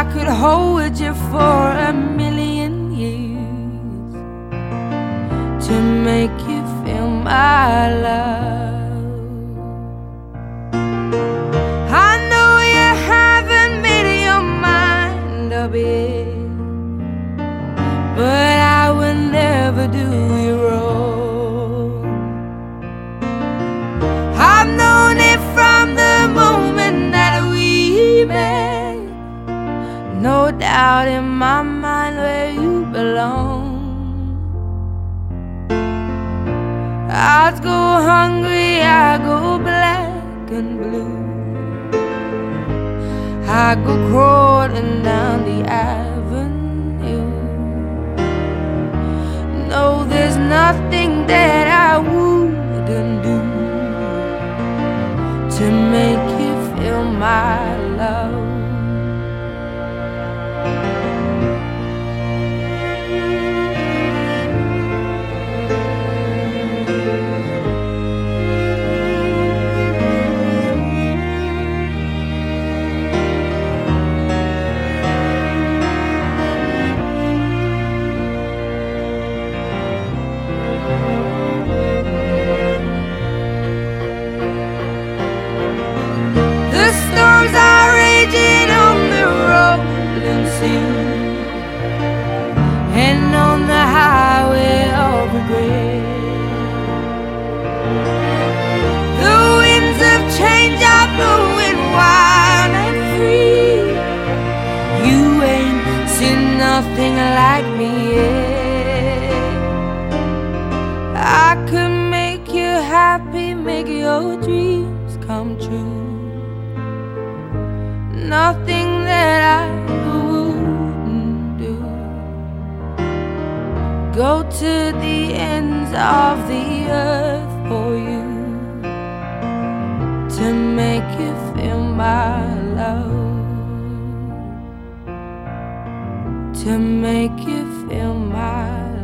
I could hold you for a million years to make you feel my love. I know you haven't made your mind up yet, but I will never do No doubt in my mind where you belong. I'd go hungry, I go black and blue. I go crawling down the avenue. No, there's nothing that I wouldn't do to make you feel my love. Seen like me yet. I could make you happy, make your dreams come true nothing that I wouldn't do. Go to the ends of the earth for you to make you feel my love. To make you feel my